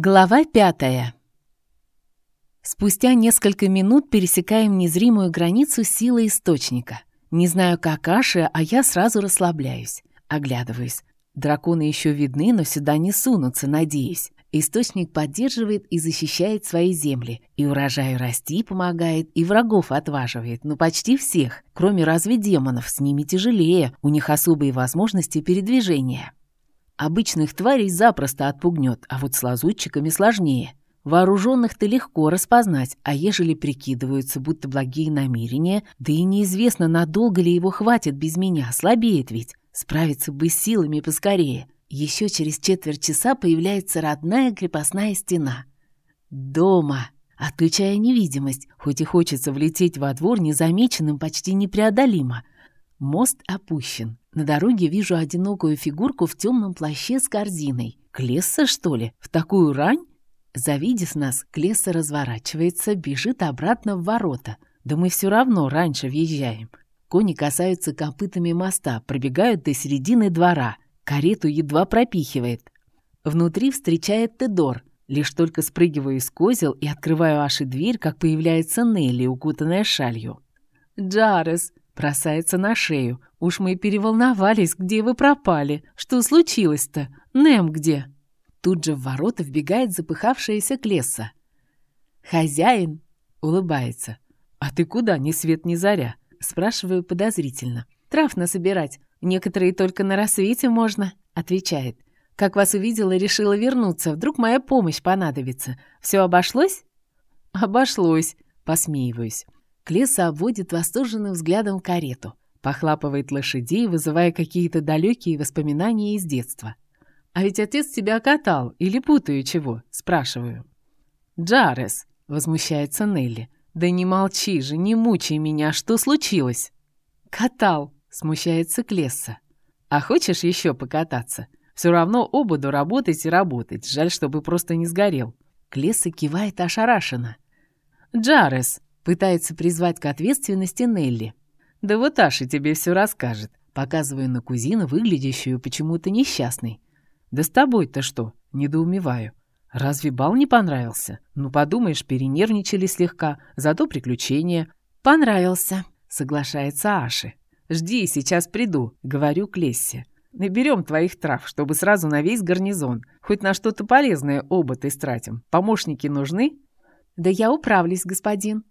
Глава пятая. Спустя несколько минут пересекаем незримую границу силы источника. Не знаю, как Аша, а я сразу расслабляюсь. Оглядываюсь. Драконы еще видны, но сюда не сунутся, надеюсь. Источник поддерживает и защищает свои земли. И урожаю расти помогает, и врагов отваживает. Ну, почти всех. Кроме разве демонов, с ними тяжелее. У них особые возможности передвижения. Обычных тварей запросто отпугнет, а вот с лазутчиками сложнее. Вооруженных-то легко распознать, а ежели прикидываются, будто благие намерения, да и неизвестно, надолго ли его хватит без меня, слабеет ведь. Справиться бы с силами поскорее. Еще через четверть часа появляется родная крепостная стена. Дома. Отключая невидимость, хоть и хочется влететь во двор незамеченным почти непреодолимо. Мост опущен. На дороге вижу одинокую фигурку в темном плаще с корзиной. Клесса, что ли? В такую рань? Завидев нас, Клесса разворачивается, бежит обратно в ворота. Да мы все равно раньше въезжаем. Кони касаются копытами моста, пробегают до середины двора. Карету едва пропихивает. Внутри встречает Тедор. Лишь только спрыгиваю из козел и открываю Аши дверь, как появляется Нелли, укутанная шалью. «Джарес!» Бросается на шею. Уж мы переволновались, где вы пропали. Что случилось-то? Нем где? Тут же в ворота вбегает запыхавшаяся Клесса. «Хозяин!» — улыбается. «А ты куда, ни свет ни заря?» — спрашиваю подозрительно. «Трав насобирать. Некоторые только на рассвете можно», — отвечает. «Как вас увидела, решила вернуться. Вдруг моя помощь понадобится. Все обошлось?» «Обошлось», — посмеиваюсь. Клеса обводит восторженным взглядом карету, похлапывает лошадей, вызывая какие-то далекие воспоминания из детства. «А ведь отец тебя катал, или путаю чего?» – спрашиваю. «Джарес», – возмущается Нелли. «Да не молчи же, не мучай меня, что случилось?» «Катал», – смущается Клесса. «А хочешь еще покататься? Все равно ободу работать и работать, жаль, чтобы просто не сгорел». Клесса кивает ошарашенно. «Джарес», Пытается призвать к ответственности Нелли. «Да вот Аша тебе все расскажет», показывая на кузину, выглядящую почему-то несчастной. «Да с тобой-то что?» — недоумеваю. «Разве бал не понравился? Ну, подумаешь, перенервничали слегка, зато приключения». «Понравился», — соглашается Аши. «Жди, сейчас приду», — говорю к Лессе. «Наберем твоих трав, чтобы сразу на весь гарнизон. Хоть на что-то полезное оба ты стратим. Помощники нужны?» «Да я управлюсь, господин»,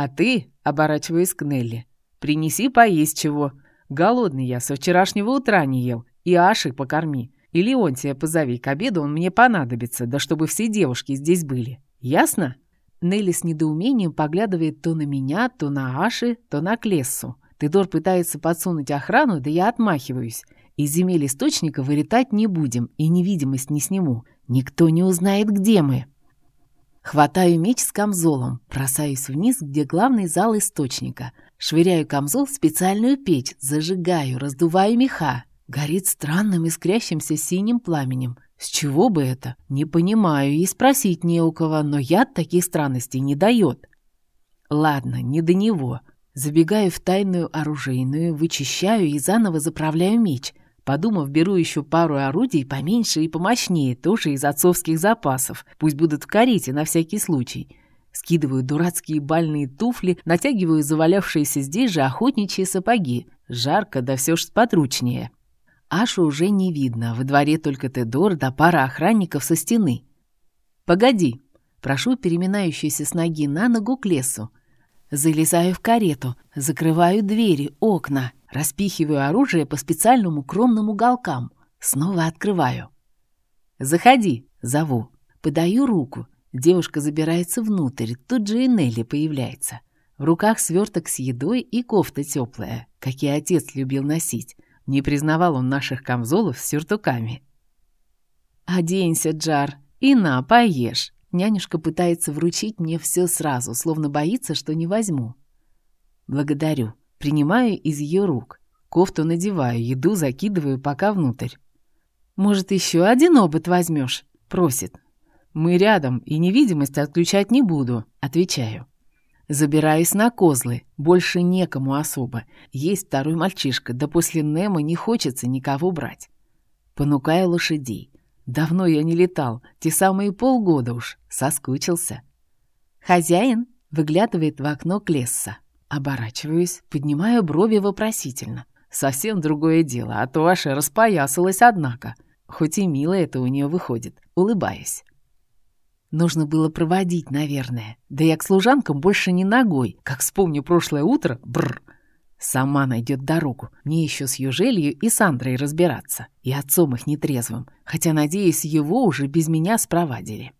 «А ты, — оборачиваясь к Нелли, — принеси поесть чего. Голодный я, со вчерашнего утра не ел. И Аши покорми. И Леонтия позови, к обеду он мне понадобится, да чтобы все девушки здесь были. Ясно?» Нелли с недоумением поглядывает то на меня, то на Аши, то на Клессу. Тедор пытается подсунуть охрану, да я отмахиваюсь. Из земель источника вылетать не будем, и невидимость не сниму. Никто не узнает, где мы. Хватаю меч с камзолом, бросаюсь вниз, где главный зал источника. Швыряю камзол в специальную печь, зажигаю, раздуваю меха. Горит странным искрящимся синим пламенем. С чего бы это? Не понимаю и спросить не у кого, но яд таких странностей не дает. Ладно, не до него. Забегаю в тайную оружейную, вычищаю и заново заправляю меч — Подумав, беру еще пару орудий поменьше и помощнее, тоже из отцовских запасов. Пусть будут в карете на всякий случай. Скидываю дурацкие бальные туфли, натягиваю завалявшиеся здесь же охотничьи сапоги. Жарко, да все ж сподручнее. Ашу уже не видно, во дворе только Тедор да пара охранников со стены. «Погоди!» Прошу переминающуюся с ноги на ногу к лесу. Залезаю в карету, закрываю двери, окна. Распихиваю оружие по специальным укромным уголкам. Снова открываю. «Заходи!» — зову. Подаю руку. Девушка забирается внутрь. Тут же и Нелли появляется. В руках сверток с едой и кофта теплая, какие отец любил носить. Не признавал он наших камзолов с сюртуками. «Оденься, Джар, и на, поешь!» Нянюшка пытается вручить мне все сразу, словно боится, что не возьму. Благодарю. Принимаю из ее рук. Кофту надеваю, еду закидываю пока внутрь. «Может, еще один обод возьмешь?» — просит. «Мы рядом, и невидимость отключать не буду», — отвечаю. Забираюсь на козлы, больше некому особо. Есть второй мальчишка, да после Немо не хочется никого брать. Понукаю лошадей. Давно я не летал, те самые полгода уж, соскучился. Хозяин выглядывает в окно Клесса. Оборачиваюсь, поднимаю брови вопросительно. Совсем другое дело, а то ваша распоясалась, однако. Хоть и мило это у нее выходит, улыбаясь. Нужно было проводить, наверное. Да я к служанкам больше не ногой. Как вспомню прошлое утро, бррр. Сама найдет дорогу. Мне еще с Южелью и Сандрой разбираться. И отцом их нетрезвым. Хотя, надеюсь, его уже без меня спровадили.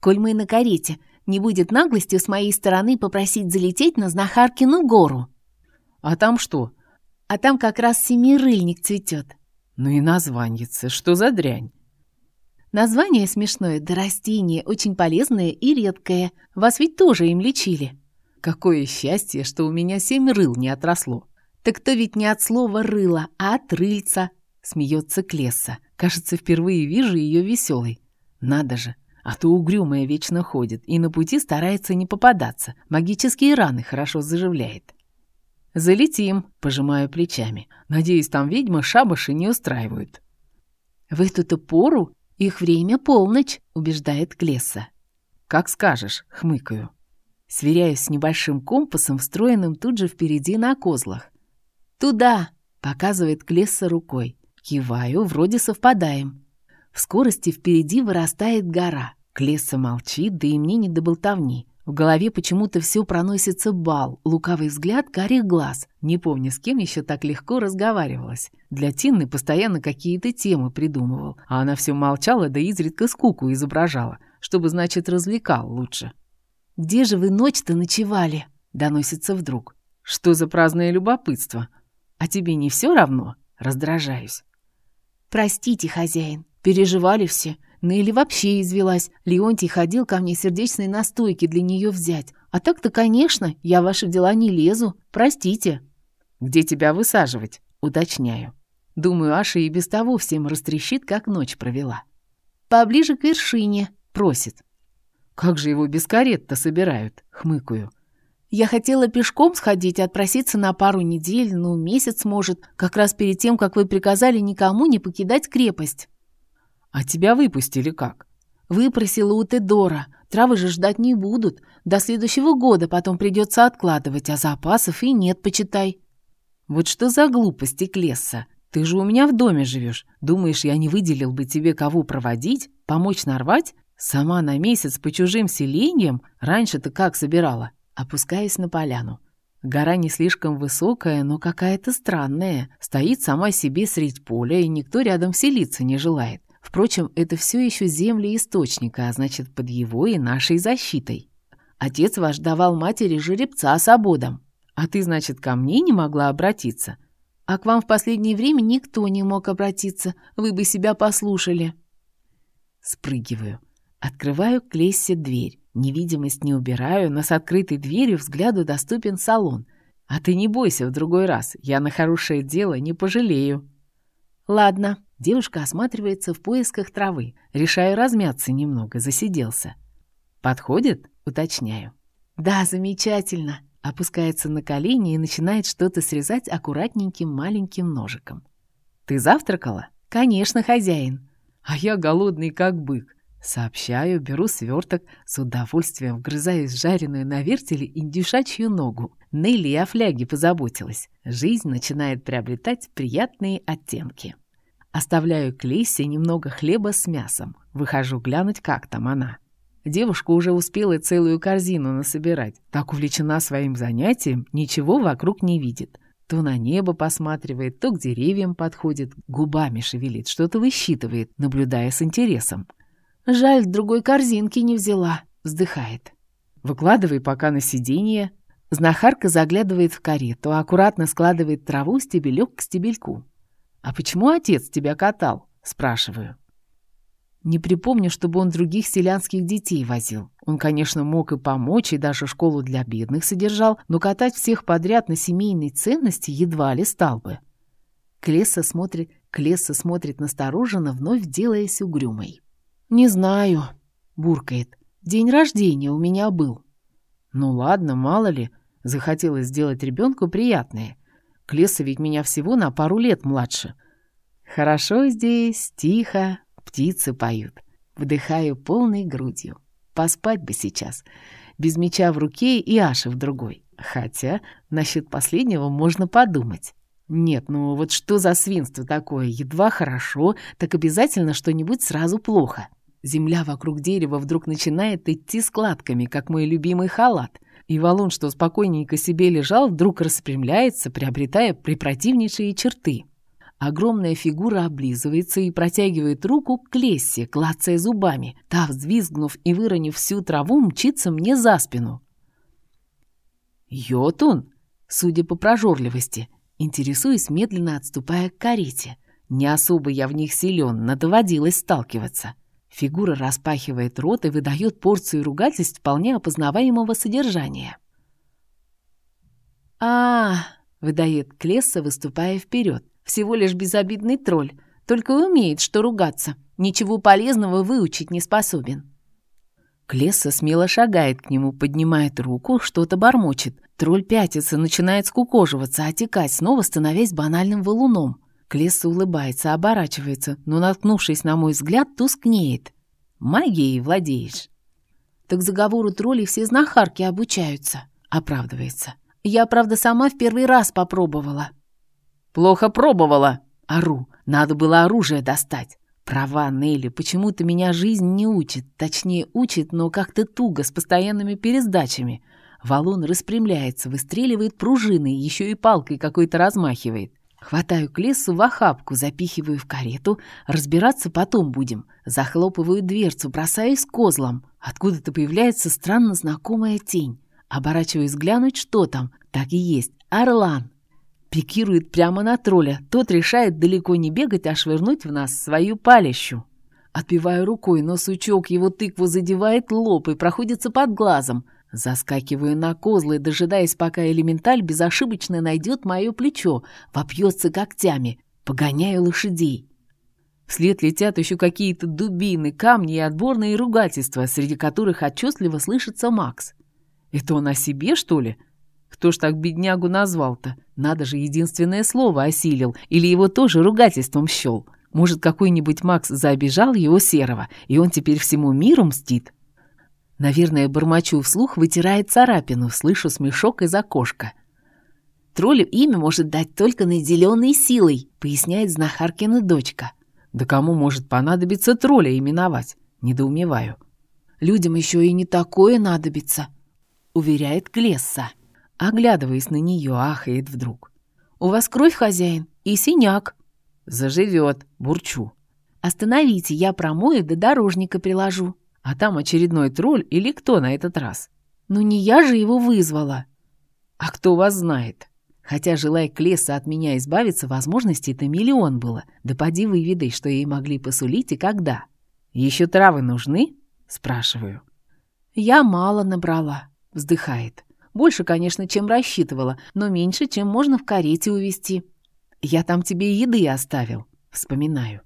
Коль мы на карете, не будет наглостью с моей стороны попросить залететь на Знахаркину гору. А там что? А там как раз семирыльник цветет. Ну и названьице, что за дрянь? Название смешное, да растение очень полезное и редкое. Вас ведь тоже им лечили. Какое счастье, что у меня семь рыл не отросло. Так то ведь не от слова «рыло», а от рыльца. Смеется Клесса. Кажется, впервые вижу ее веселой. Надо же, а то угрюмая вечно ходит и на пути старается не попадаться. Магические раны хорошо заживляет. «Залетим», — пожимаю плечами. «Надеюсь, там ведьмы шабаши не устраивают». «В эту-то пору «Их время полночь», — убеждает Клесса. «Как скажешь», — хмыкаю. Сверяюсь с небольшим компасом, встроенным тут же впереди на козлах. «Туда!» — показывает Клесса рукой. Киваю, вроде совпадаем. В скорости впереди вырастает гора. Клесса молчит, да и мне не до болтовни. В голове почему-то все проносится бал, лукавый взгляд, карих глаз. Не помню, с кем еще так легко разговаривалась. Для Тинны постоянно какие-то темы придумывал, а она все молчала, да изредка скуку изображала, чтобы, значит, развлекал лучше. «Где же вы ночь-то ночевали?» — доносится вдруг. «Что за праздное любопытство? А тебе не все равно?» — раздражаюсь. «Простите, хозяин, переживали все». Нелли вообще извелась. Леонтий ходил ко мне сердечной настойки для нее взять. А так-то, конечно, я в ваши дела не лезу. Простите. Где тебя высаживать? Уточняю. Думаю, Аша и без того всем растрещит, как ночь провела. Поближе к вершине, просит. Как же его без карет-то собирают? Хмыкаю. Я хотела пешком сходить, отпроситься на пару недель, ну, месяц, может, как раз перед тем, как вы приказали никому не покидать крепость. «А тебя выпустили как?» «Выпросила у Тедора. Травы же ждать не будут. До следующего года потом придется откладывать, а запасов и нет, почитай». «Вот что за глупости, Клесса? Ты же у меня в доме живешь. Думаешь, я не выделил бы тебе кого проводить, помочь нарвать? Сама на месяц по чужим селениям? Раньше-то как собирала?» Опускаясь на поляну. Гора не слишком высокая, но какая-то странная. Стоит сама себе средь поля, и никто рядом селиться не желает. Впрочем, это все еще земли источника, а значит, под его и нашей защитой. Отец ваш давал матери жеребца с ободом. А ты, значит, ко мне не могла обратиться? А к вам в последнее время никто не мог обратиться. Вы бы себя послушали. Спрыгиваю. Открываю к Лессе дверь. Невидимость не убираю, но с открытой дверью взгляду доступен салон. А ты не бойся в другой раз. Я на хорошее дело не пожалею. Ладно, Девушка осматривается в поисках травы. Решаю размяться немного, засиделся. «Подходит?» — уточняю. «Да, замечательно!» Опускается на колени и начинает что-то срезать аккуратненьким маленьким ножиком. «Ты завтракала?» «Конечно, хозяин!» «А я голодный, как бык!» Сообщаю, беру сверток, с удовольствием вгрызаюсь в жареную на вертеле индюшачью ногу. Нелли о фляге позаботилась. Жизнь начинает приобретать приятные оттенки. Оставляю Клейсе немного хлеба с мясом. Выхожу глянуть, как там она. Девушка уже успела целую корзину насобирать. Так увлечена своим занятием, ничего вокруг не видит. То на небо посматривает, то к деревьям подходит, губами шевелит, что-то высчитывает, наблюдая с интересом. «Жаль, другой корзинки не взяла», — вздыхает. «Выкладывай пока на сиденье». Знахарка заглядывает в карету, аккуратно складывает траву стебелек к стебельку. «А почему отец тебя катал?» – спрашиваю. Не припомню, чтобы он других селянских детей возил. Он, конечно, мог и помочь, и даже школу для бедных содержал, но катать всех подряд на семейной ценности едва ли стал бы. Клесса смотрит, Клесса смотрит настороженно, вновь делаясь угрюмой. «Не знаю», — буркает. «День рождения у меня был». «Ну ладно, мало ли, захотелось сделать ребенку приятное. Клесса ведь меня всего на пару лет младше. Хорошо здесь, тихо, птицы поют. Вдыхаю полной грудью. Поспать бы сейчас. Без меча в руке и Аши в другой. Хотя насчет последнего можно подумать. Нет, ну вот что за свинство такое? Едва хорошо, так обязательно что-нибудь сразу плохо. Земля вокруг дерева вдруг начинает идти складками, как мой любимый халат. И валун, что спокойненько себе лежал, вдруг распрямляется, приобретая препротивнейшие черты. Огромная фигура облизывается и протягивает руку к Лессе, клацая зубами. Та, взвизгнув и выронив всю траву, мчится мне за спину. «Йотун?» Судя по прожорливости, интересуясь, медленно отступая к карете. Не особо я в них силен, но доводилось сталкиваться. Фигура распахивает рот и выдает порцию ругательств вполне опознаваемого содержания. а, -а, выдает Клесса, выступая вперед. Всего лишь безобидный тролль, только умеет, что ругаться. Ничего полезного выучить не способен. Клесса смело шагает к нему, поднимает руку, что-то бормочет. Тролль пятится, начинает скукоживаться, отекать, снова становясь банальным валуном. Клесса улыбается, оборачивается, но, наткнувшись на мой взгляд, тускнеет. «Магией владеешь?» «Так заговору троллей все знахарки обучаются», — оправдывается. «Я, правда, сама в первый раз попробовала». «Плохо пробовала!» Ору. Надо было оружие достать. Права, Нелли, почему-то меня жизнь не учит. Точнее, учит, но как-то туго, с постоянными пересдачами. Валун распрямляется, выстреливает пружиной, еще и палкой какой-то размахивает. Хватаю к лесу в охапку, запихиваю в карету. Разбираться потом будем. Захлопываю дверцу, бросаюсь козлом. Откуда-то появляется странно знакомая тень. Оборачиваюсь глянуть, что там. Так и есть. Орлан. Пикирует прямо на тролля. Тот решает далеко не бегать, а швырнуть в нас свою палищу. Отпиваю рукой, но сучок его тыкву задевает лоб и проходится под глазом. Заскакиваю на козлы, дожидаясь, пока элементаль безошибочно найдет мое плечо, вопьется когтями. Погоняю лошадей. Вслед летят еще какие-то дубины, камни и отборные ругательства, среди которых отчетливо слышится Макс. Это он о себе, что ли? — кто ж так беднягу назвал-то? Надо же, единственное слово осилил. Или его тоже ругательством щел. Может, какой-нибудь Макс заобижал его серого, и он теперь всему миру мстит? Наверное, бормочу вслух, вытирает царапину, слышу смешок из окошка. «Троллю имя может дать только наделенной силой», поясняет знахаркина дочка. «Да кому может понадобиться тролля именовать?» Недоумеваю. «Людям еще и не такое надобится», уверяет Глесса. Оглядываясь на нее, ахает вдруг. «У вас кровь, хозяин, и синяк». «Заживет», — бурчу. «Остановите, я промою, да дорожника приложу». А там очередной тролль или кто на этот раз? «Ну не я же его вызвала». «А кто вас знает?» Хотя, желая Клесса от меня избавиться, возможностей-то миллион было. Да поди выведай, что ей могли посулить и когда. «Еще травы нужны?» — спрашиваю. «Я мало набрала», — вздыхает. Больше, конечно, чем рассчитывала, но меньше, чем можно в карете увезти. Я там тебе еды оставил, вспоминаю.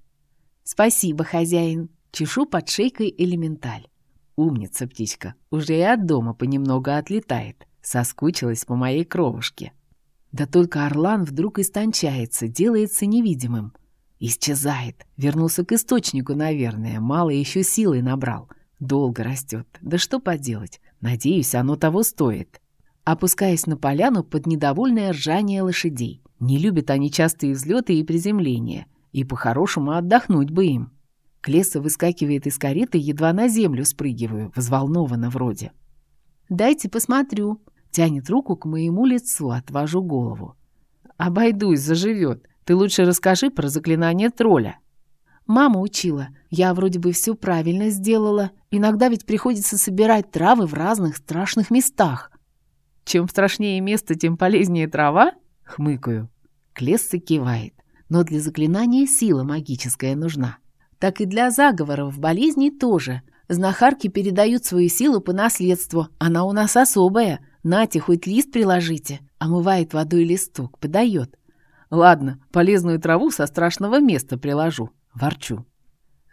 Спасибо, хозяин. Чешу под шейкой элементаль. Умница птичка, уже и от дома понемногу отлетает. Соскучилась по моей кровушке. Да только Орлан вдруг истончается, делается невидимым. Исчезает. Вернулся к источнику, наверное. Мало еще силы набрал. Долго растет. Да что поделать. Надеюсь, оно того стоит опускаясь на поляну под недовольное ржание лошадей. Не любят они частые взлеты и приземления, и по-хорошему отдохнуть бы им. Клесса выскакивает из кареты, едва на землю спрыгиваю, взволнованно вроде. «Дайте посмотрю», — тянет руку к моему лицу, отвожу голову. «Обойдусь, заживет. Ты лучше расскажи про заклинание тролля». Мама учила. Я вроде бы все правильно сделала. Иногда ведь приходится собирать травы в разных страшных местах. Чем страшнее место, тем полезнее трава? Хмыкаю. Клесса кивает. Но для заклинания сила магическая нужна. Так и для заговоров болезней тоже. Знахарки передают свою силу по наследству. Она у нас особая. Нате, хоть лист приложите. Омывает водой листок, подает. Ладно, полезную траву со страшного места приложу. Ворчу.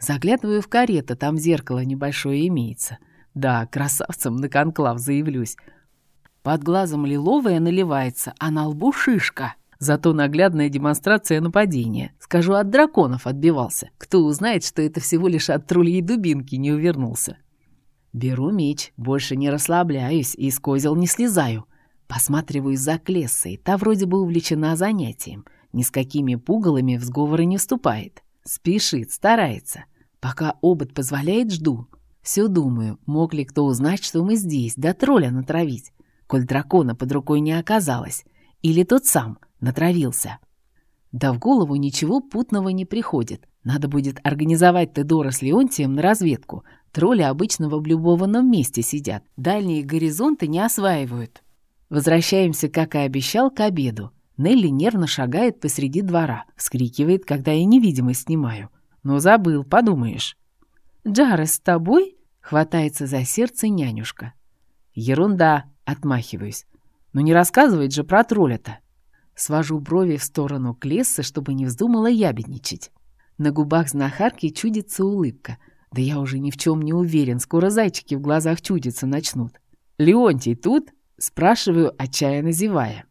Заглядываю в карету, там зеркало небольшое имеется. Да, красавцем на конклав заявлюсь. Под глазом лиловая наливается, а на лбу шишка. Зато наглядная демонстрация нападения. Скажу, от драконов отбивался. Кто узнает, что это всего лишь от троллей дубинки не увернулся. Беру меч, больше не расслабляюсь и с козел не слезаю. Посматриваю за Клессой, та вроде бы увлечена занятием. Ни с какими пугалами в сговоры не вступает. Спешит, старается. Пока обод позволяет, жду. Все думаю, мог ли кто узнать, что мы здесь, да тролля натравить, коль дракона под рукой не оказалось. Или тот сам натравился. Да в голову ничего путного не приходит. Надо будет организовать Тедора с Леонтием на разведку. Тролли обычно в облюбованном месте сидят. Дальние горизонты не осваивают. Возвращаемся, как и обещал, к обеду. Нелли нервно шагает посреди двора, вскрикивает, когда я невидимость снимаю. «Ну, забыл, подумаешь». «Джарес с тобой?» — хватается за сердце нянюшка. «Ерунда», — отмахиваюсь. «Ну не рассказывает же про тролля-то». Свожу брови в сторону Клессы, чтобы не вздумала ябедничать. На губах знахарки чудится улыбка. Да я уже ни в чем не уверен, скоро зайчики в глазах чудиться начнут. «Леонтий тут?» — спрашиваю, отчаянно зевая.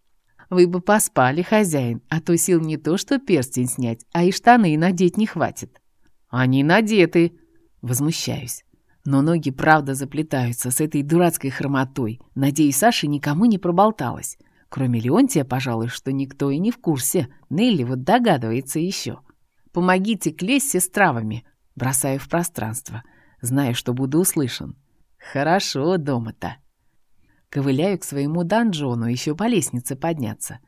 Вы бы поспали, хозяин, а то сил не то что перстень снять, а и штаны надеть не хватит. Они надеты. Возмущаюсь. Но ноги правда заплетаются с этой дурацкой хромотой. Надеюсь, Саша никому не проболталась. Кроме Леонтия, пожалуй, что никто и не в курсе. Нелли вот догадывается еще. «Помогите Клессе с травами», бросаю в пространство. Знаю, что буду услышан. «Хорошо дома-то». Ковыляю к своему донжону, еще по лестнице подняться.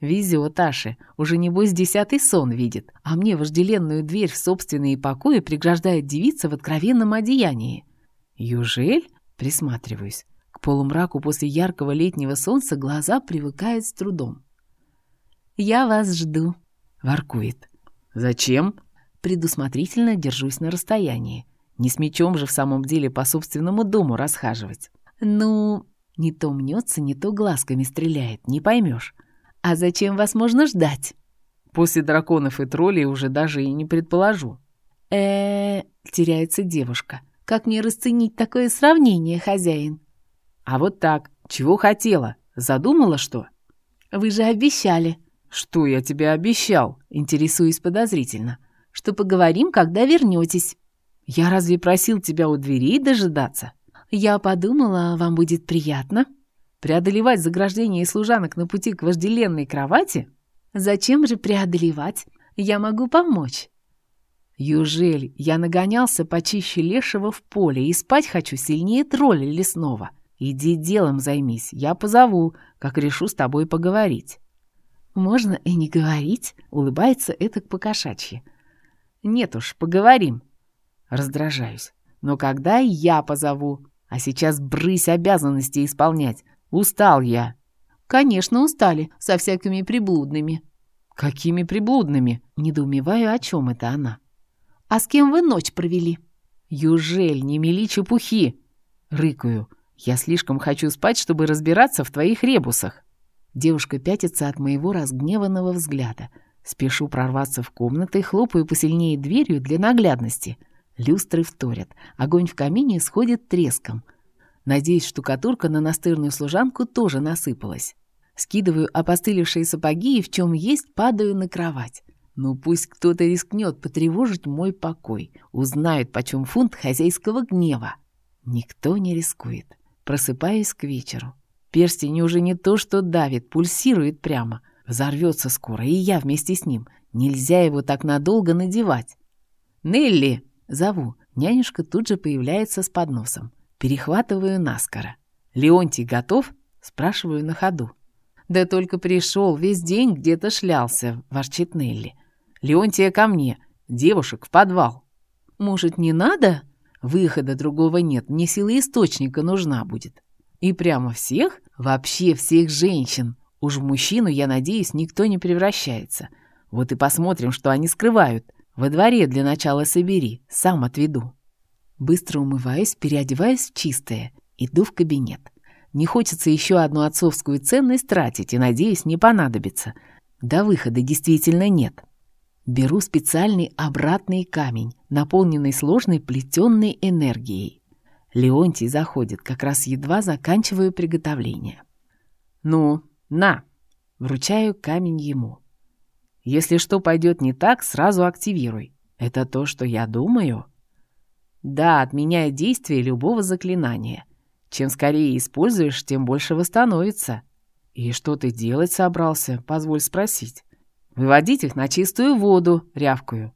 Везет Аше, уже небось десятый сон видит, а мне вожделенную дверь в собственные покои преграждает девица в откровенном одеянии. Южель? Присматриваюсь. К полумраку после яркого летнего солнца глаза привыкают с трудом. «Я вас жду», — воркует. «Зачем?» Предусмотрительно держусь на расстоянии. Не с мечом же в самом деле по собственному дому расхаживать. «Ну, не то мнется, не то глазками стреляет, не поймешь. А зачем вас можно ждать? После драконов и троллей уже даже и не предположу. э, теряется девушка. Как мне расценить такое сравнение, хозяин? А вот так. Чего хотела? Задумала что? Вы же обещали. Что я тебе обещал? Интересуюсь подозрительно. Что поговорим, когда вернетесь. Я разве просил тебя у дверей дожидаться? Я подумала, вам будет приятно. Преодолевать заграждение служанок на пути к вожделенной кровати? Зачем же преодолевать? Я могу помочь. Южель, я нагонялся почище лешего в поле и спать хочу сильнее тролля лесного. Иди делом займись, я позову, как решу с тобой поговорить. Можно и не говорить, улыбается это покошачьи. Нет уж, поговорим. Раздражаюсь. Но когда я позову? А сейчас брысь обязанности исполнять. Устал я. Конечно, устали, со всякими приблудными. Какими приблудными? Недоумеваю, о чем это она. А с кем вы ночь провели? Южель, не мели чепухи. Рыкаю. Я слишком хочу спать, чтобы разбираться в твоих ребусах. Девушка пятится от моего разгневанного взгляда. Спешу прорваться в комнаты, хлопаю посильнее дверью для наглядности — Люстры вторят. Огонь в камине сходит треском. Надеюсь, штукатурка на настырную служанку тоже насыпалась. Скидываю опостылевшие сапоги и в чем есть падаю на кровать. Ну пусть кто-то рискнет потревожить мой покой. Узнают, почем фунт хозяйского гнева. Никто не рискует. Просыпаюсь к вечеру. Перстень уже не то, что давит, пульсирует прямо. Взорвется скоро, и я вместе с ним. Нельзя его так надолго надевать. «Нелли!» Зову. Нянюшка тут же появляется с подносом. Перехватываю наскоро. «Леонтий готов?» Спрашиваю на ходу. «Да только пришел, весь день где-то шлялся», — ворчит Нелли. «Леонтия ко мне, девушек в подвал». «Может, не надо?» «Выхода другого нет, мне сила источника нужна будет». «И прямо всех? Вообще всех женщин. Уж в мужчину, я надеюсь, никто не превращается. Вот и посмотрим, что они скрывают. Во дворе для начала собери, сам отведу. Быстро умываюсь, переодеваюсь в чистое, иду в кабинет. Не хочется еще одну отцовскую ценность тратить и, надеюсь, не понадобится. До выхода действительно нет. Беру специальный обратный камень, наполненный сложной плетенной энергией. Леонтий заходит, как раз едва заканчиваю приготовление. «Ну, на!» Вручаю камень ему. Если что пойдет не так, сразу активируй. Это то, что я думаю? Да, отменяет действие любого заклинания. Чем скорее используешь, тем больше восстановится. И что ты делать собрался, позволь спросить. Выводить их на чистую воду, рявкую.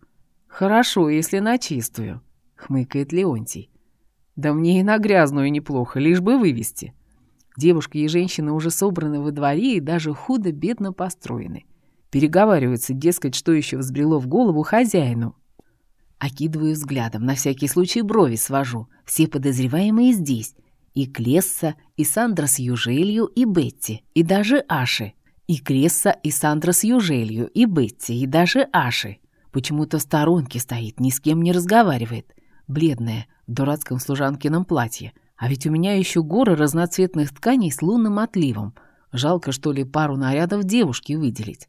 Хорошо, если на чистую, хмыкает Леонтий. Да мне и на грязную неплохо, лишь бы вывести. Девушка и женщина уже собраны во дворе и даже худо-бедно построены. Переговариваются, дескать, что еще взбрело в голову хозяину. Окидываю взглядом, на всякий случай брови свожу. Все подозреваемые здесь. И Клесса, и Сандра с Южелью, и Бетти, и даже Аши. И Кресса, и Сандра с Южелью, и Бетти, и даже Аши. Почему-то в сторонке стоит, ни с кем не разговаривает. Бледная, в дурацком служанкином платье. А ведь у меня еще горы разноцветных тканей с лунным отливом. Жалко, что ли, пару нарядов девушки выделить.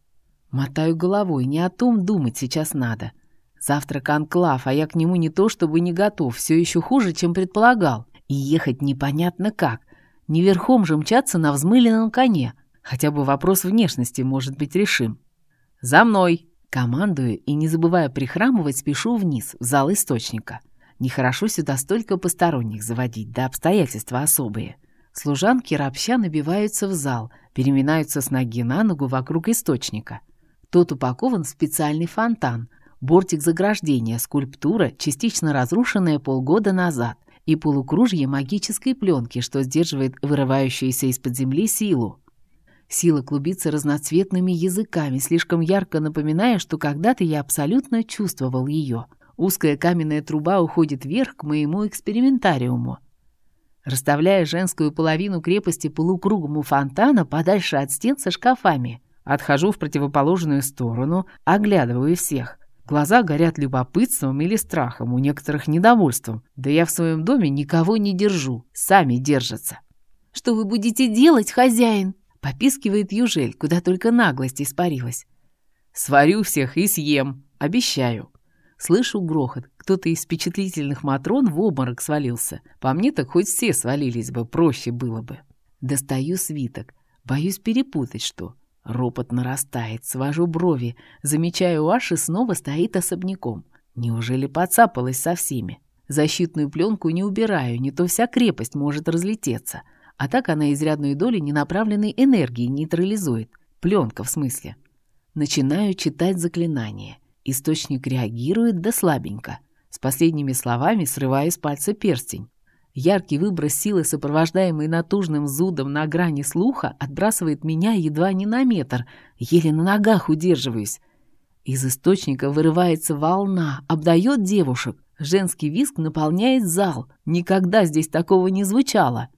Мотаю головой, не о том думать сейчас надо. Завтра конклав, а я к нему не то чтобы не готов, все еще хуже, чем предполагал. И ехать непонятно как. Не верхом же мчаться на взмыленном коне. Хотя бы вопрос внешности может быть решим. «За мной!» Командую и, не забывая прихрамывать, спешу вниз, в зал источника. Нехорошо сюда столько посторонних заводить, да обстоятельства особые. Служанки ропща набиваются в зал, переминаются с ноги на ногу вокруг источника. Тот упакован в специальный фонтан, бортик заграждения, скульптура, частично разрушенная полгода назад, и полукружье магической пленки, что сдерживает вырывающуюся из-под земли силу. Сила клубится разноцветными языками, слишком ярко напоминая, что когда-то я абсолютно чувствовал ее — Узкая каменная труба уходит вверх к моему экспериментариуму. Расставляя женскую половину крепости полукругом у фонтана подальше от стен со шкафами, отхожу в противоположную сторону, оглядываю всех. Глаза горят любопытством или страхом, у некоторых недовольством. Да я в своем доме никого не держу, сами держатся. «Что вы будете делать, хозяин?» — попискивает Южель, куда только наглость испарилась. «Сварю всех и съем, обещаю». Слышу грохот. Кто-то из впечатлительных матрон в обморок свалился. По мне так хоть все свалились бы, проще было бы. Достаю свиток. Боюсь перепутать что. Ропот нарастает, свожу брови. Замечаю, Аши снова стоит особняком. Неужели подцапалась со всеми? Защитную пленку не убираю, не то вся крепость может разлететься. А так она изрядную долю ненаправленной энергии нейтрализует. Пленка в смысле. Начинаю читать заклинание. Источник реагирует да слабенько. С последними словами срываю с пальца перстень. Яркий выброс силы, сопровождаемый натужным зудом на грани слуха, отбрасывает меня едва не на метр. Еле на ногах удерживаюсь. Из источника вырывается волна, обдает девушек. Женский виск наполняет зал. Никогда здесь такого не звучало.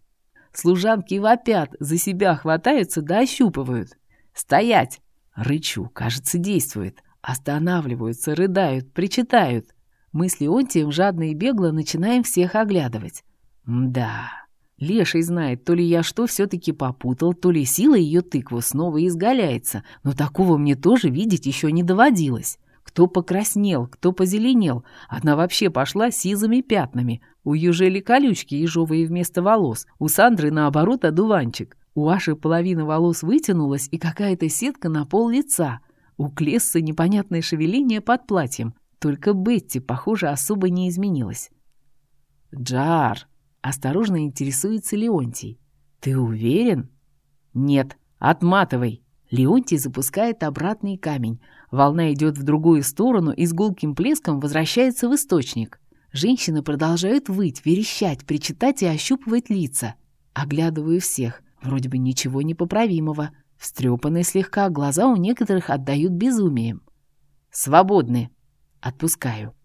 Служанки вопят, за себя хватаются да ощупывают. «Стоять!» Рычу, кажется, действует. Останавливаются, рыдают, причитают. Мы с Леонтием жадно и бегло начинаем всех оглядывать. Да, Леший знает, то ли я что все-таки попутал, то ли сила ее тыкву снова изгаляется, но такого мне тоже видеть еще не доводилось. Кто покраснел, кто позеленел, одна вообще пошла сизыми пятнами. У Южели колючки ежовые вместо волос, у Сандры, наоборот, одуванчик. У Аши половина волос вытянулась и какая-то сетка на пол лица — у Клессы непонятное шевеление под платьем, только Бетти, похоже, особо не изменилась. «Джар!» — осторожно интересуется Леонтий. «Ты уверен?» «Нет, отматывай!» Леонтий запускает обратный камень. Волна идет в другую сторону и с гулким плеском возвращается в источник. Женщины продолжают выть, верещать, причитать и ощупывать лица. Оглядываю всех. Вроде бы ничего непоправимого. Встрепанные слегка, глаза у некоторых отдают безумием. «Свободны!» Отпускаю.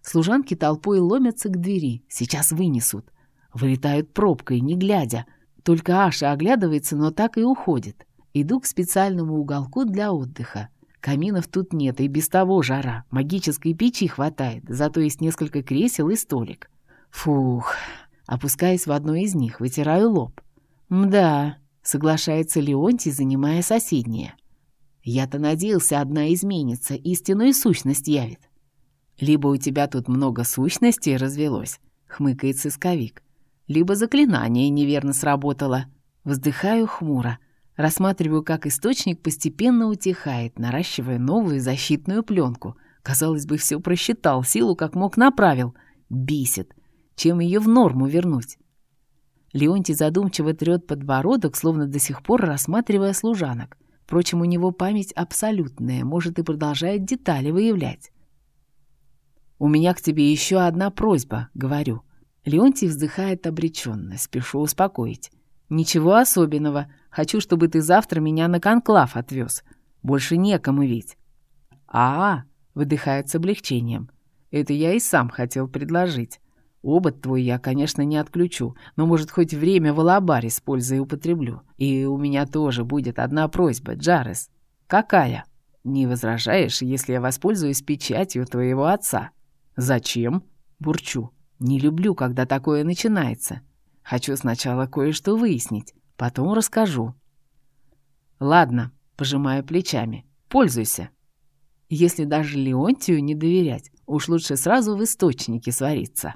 Служанки толпой ломятся к двери. Сейчас вынесут. Вылетают пробкой, не глядя. Только Аша оглядывается, но так и уходит. Иду к специальному уголку для отдыха. Каминов тут нет, и без того жара. Магической печи хватает, зато есть несколько кресел и столик. Фух. Опускаясь в одно из них, вытираю лоб. Мда, Соглашается Леонтий, занимая соседнее. Я-то надеялся, одна изменится, истинную сущность явит. Либо у тебя тут много сущностей развелось, хмыкает сысковик, либо заклинание неверно сработало. Вздыхаю хмуро. Рассматриваю, как источник постепенно утихает, наращивая новую защитную пленку. Казалось бы, все просчитал, силу как мог направил. Бесит. Чем ее в норму вернуть? Леонтий задумчиво трет подбородок, словно до сих пор рассматривая служанок. Впрочем, у него память абсолютная, может и продолжает детали выявлять. «У меня к тебе еще одна просьба», — говорю. Леонтий вздыхает обреченно, спешу успокоить. «Ничего особенного. Хочу, чтобы ты завтра меня на конклав отвез. Больше некому ведь». «А-а», — выдыхает с облегчением. «Это я и сам хотел предложить. Обод твой я, конечно, не отключу, но, может, хоть время в Алабаре с пользой употреблю. И у меня тоже будет одна просьба, Джарес. Какая? Не возражаешь, если я воспользуюсь печатью твоего отца? Зачем? Бурчу. Не люблю, когда такое начинается. Хочу сначала кое-что выяснить, потом расскажу. Ладно, пожимаю плечами. Пользуйся. Если даже Леонтию не доверять, уж лучше сразу в источнике свариться.